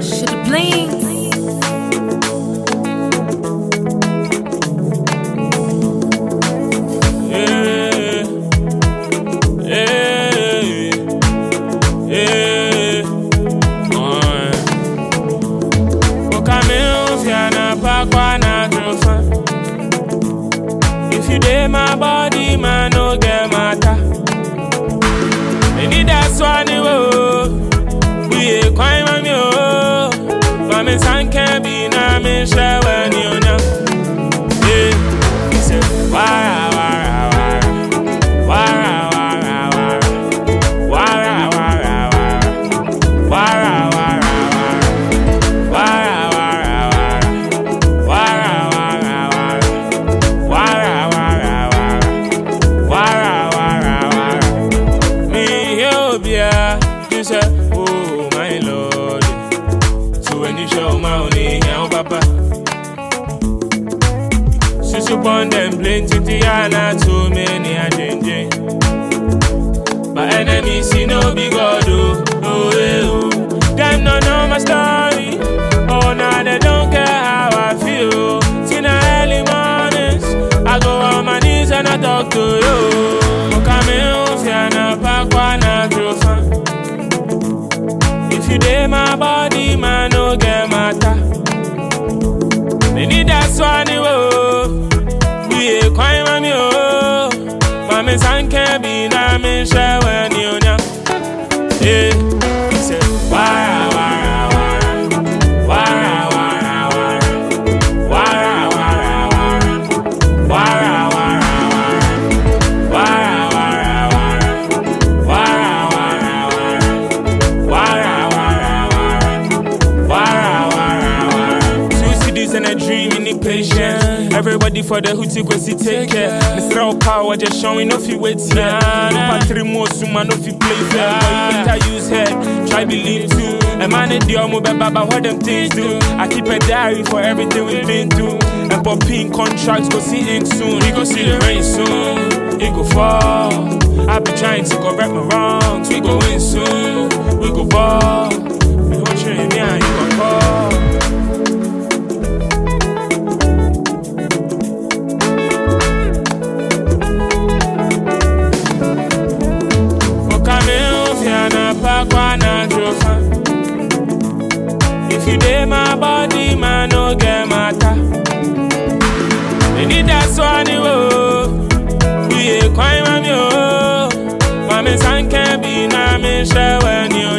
Shoulda blinked. Yeah, yeah, yeah. Au Cameroon, via na Pakwa na Josan. If you dey my body, man, no get matter. They need that swan, oh. me san can be na me shower you know. He said, why? Yeah, show my only here, papa. Susu born them plenty Tiana too many a jing My enemies see no big God oh, oh, oh. Them no know my story Oh now they don't care how I feel na early mornings I go on my knees and I talk to you that's why I'm here. We ain't man, yo. Mama, son, can be, na. In patience Everybody for the hootie kwesi take care. Mr. Power just showing off you wait here. Lupa three more suma no fi play fair But you better use head, try believe too. A man in the omo beba but what them things do? I keep a diary for everything we've been through. And popping contracts go see ink soon. We go see the rain soon. It go fall. I be trying to correct my wrongs. We go win soon my body, man, no get matter. Me need that one you We a crime on you Mami sanke be na me when you